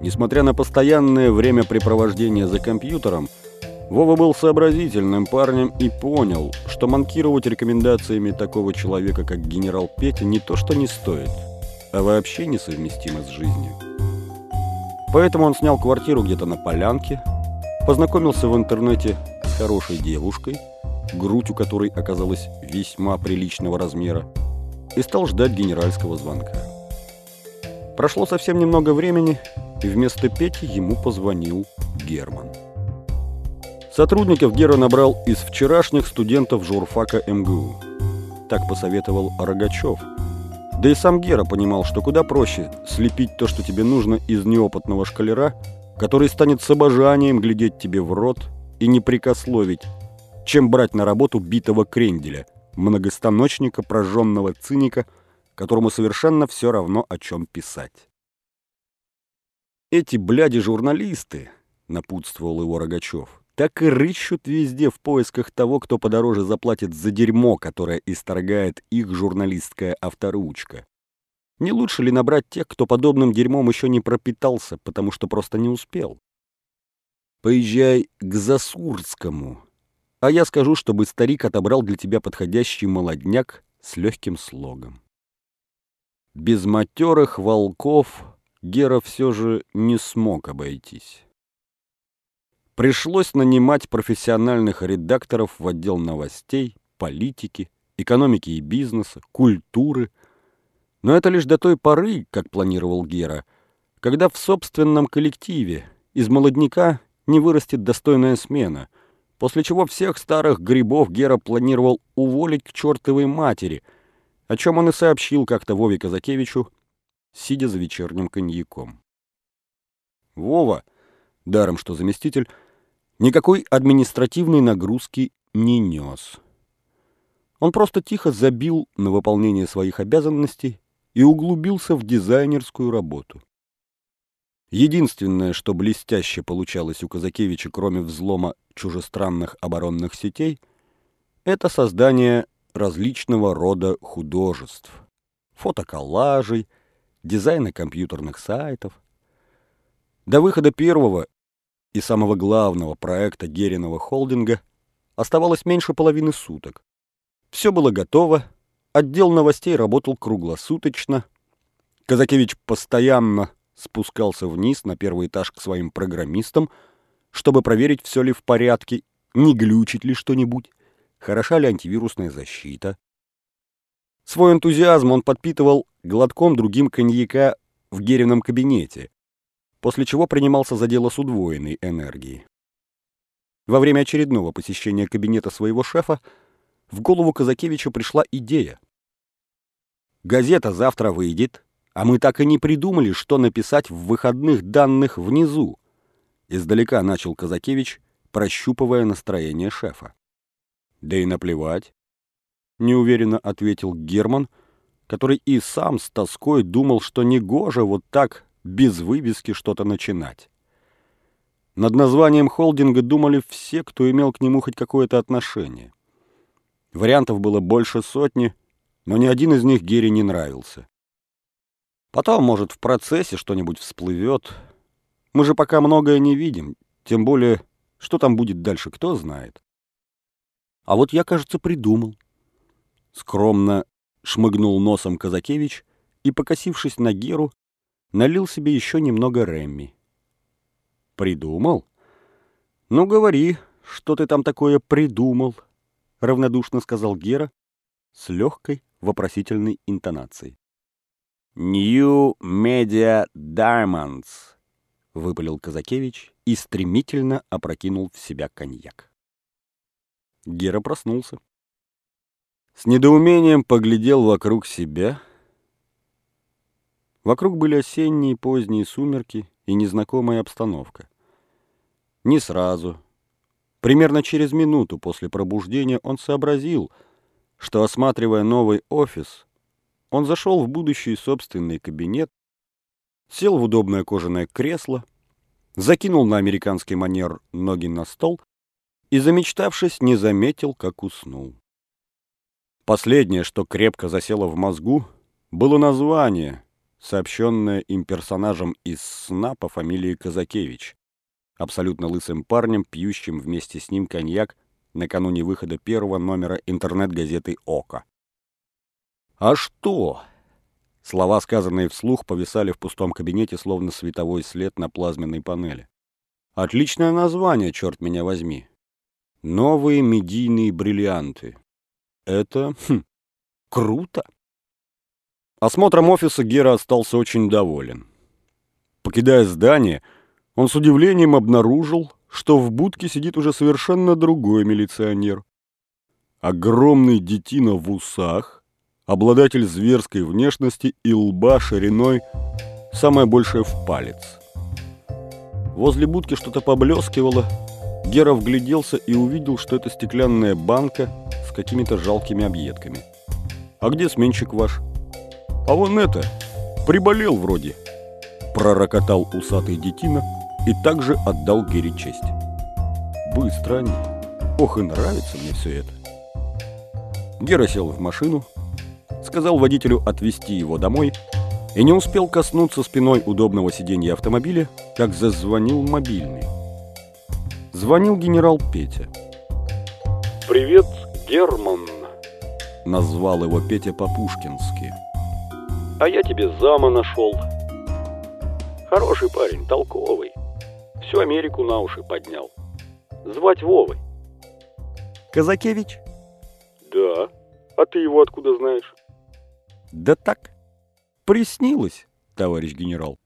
Несмотря на постоянное времяпрепровождение за компьютером, Вова был сообразительным парнем и понял, что манкировать рекомендациями такого человека, как генерал Петя, не то что не стоит, а вообще несовместимо с жизнью. Поэтому он снял квартиру где-то на полянке, познакомился в интернете с хорошей девушкой, грудь у которой оказалась весьма приличного размера, и стал ждать генеральского звонка. Прошло совсем немного времени, и вместо Пети ему позвонил Герман. Сотрудников Гера набрал из вчерашних студентов журфака МГУ. Так посоветовал Рогачев. Да и сам Гера понимал, что куда проще слепить то, что тебе нужно, из неопытного шкалера, который станет с обожанием глядеть тебе в рот и не прикословить, чем брать на работу битого кренделя, многостаночника, прожженного циника, которому совершенно все равно, о чем писать. «Эти бляди-журналисты», — напутствовал его Рогачев, так и рыщут везде в поисках того, кто подороже заплатит за дерьмо, которое исторгает их журналистская авторучка. Не лучше ли набрать тех, кто подобным дерьмом еще не пропитался, потому что просто не успел? Поезжай к Засурскому, а я скажу, чтобы старик отобрал для тебя подходящий молодняк с легким слогом. Без матерых волков Гера все же не смог обойтись. Пришлось нанимать профессиональных редакторов в отдел новостей, политики, экономики и бизнеса, культуры. Но это лишь до той поры, как планировал Гера, когда в собственном коллективе из молодняка не вырастет достойная смена, после чего всех старых грибов Гера планировал уволить к чертовой матери, о чем он и сообщил как-то Вове Казакевичу, сидя за вечерним коньяком. Вова, даром что заместитель, никакой административной нагрузки не нес. Он просто тихо забил на выполнение своих обязанностей и углубился в дизайнерскую работу. Единственное, что блестяще получалось у Казакевича, кроме взлома чужестранных оборонных сетей, это создание различного рода художеств, фотоколлажей, дизайна компьютерных сайтов. До выхода первого и самого главного проекта Гериного холдинга оставалось меньше половины суток. Все было готово, отдел новостей работал круглосуточно. Казакевич постоянно спускался вниз на первый этаж к своим программистам, чтобы проверить, все ли в порядке, не глючит ли что-нибудь, хороша ли антивирусная защита. Свой энтузиазм он подпитывал глотком другим коньяка в Герином кабинете, после чего принимался за дело с удвоенной энергией. Во время очередного посещения кабинета своего шефа в голову Казакевича пришла идея. «Газета завтра выйдет, а мы так и не придумали, что написать в выходных данных внизу», издалека начал Казакевич, прощупывая настроение шефа. «Да и наплевать неуверенно ответил Герман, который и сам с тоской думал, что негоже вот так без вывески что-то начинать. Над названием холдинга думали все, кто имел к нему хоть какое-то отношение. Вариантов было больше сотни, но ни один из них Гере не нравился. Потом, может, в процессе что-нибудь всплывет. Мы же пока многое не видим, тем более, что там будет дальше, кто знает. А вот я, кажется, придумал. Скромно шмыгнул носом Казакевич и, покосившись на Геру, налил себе еще немного Ремми. «Придумал? Ну, говори, что ты там такое придумал?» — равнодушно сказал Гера с легкой вопросительной интонацией. «New Media Diamonds», — выпалил Казакевич и стремительно опрокинул в себя коньяк. Гера проснулся. С недоумением поглядел вокруг себя. Вокруг были осенние поздние сумерки и незнакомая обстановка. Не сразу. Примерно через минуту после пробуждения он сообразил, что, осматривая новый офис, он зашел в будущий собственный кабинет, сел в удобное кожаное кресло, закинул на американский манер ноги на стол и, замечтавшись, не заметил, как уснул. Последнее, что крепко засело в мозгу, было название, сообщенное им персонажем из сна по фамилии Казакевич, абсолютно лысым парнем, пьющим вместе с ним коньяк накануне выхода первого номера интернет-газеты «Око». «А что?» Слова, сказанные вслух, повисали в пустом кабинете, словно световой след на плазменной панели. «Отличное название, черт меня возьми. Новые медийные бриллианты. Это... Хм, круто!» Осмотром офиса Гера остался очень доволен. Покидая здание, он с удивлением обнаружил, что в будке сидит уже совершенно другой милиционер. Огромный детина в усах, обладатель зверской внешности и лба шириной самое большее в палец. Возле будки что-то поблескивало. Гера вгляделся и увидел, что это стеклянная банка с какими-то жалкими объедками. «А где сменщик ваш?» «А вон это! Приболел вроде!» Пророкотал усатый детина – и также отдал Гере честь. Быстро они. Ох, и нравится мне все это. Гера сел в машину, сказал водителю отвезти его домой и не успел коснуться спиной удобного сиденья автомобиля, как зазвонил мобильный. Звонил генерал Петя. «Привет, Герман», — назвал его Петя по-пушкински. «А я тебе зама нашел. Хороший парень, толковый всю Америку на уши поднял. Звать Вовой. Казакевич? Да. А ты его откуда знаешь? Да так. Приснилось, товарищ генерал.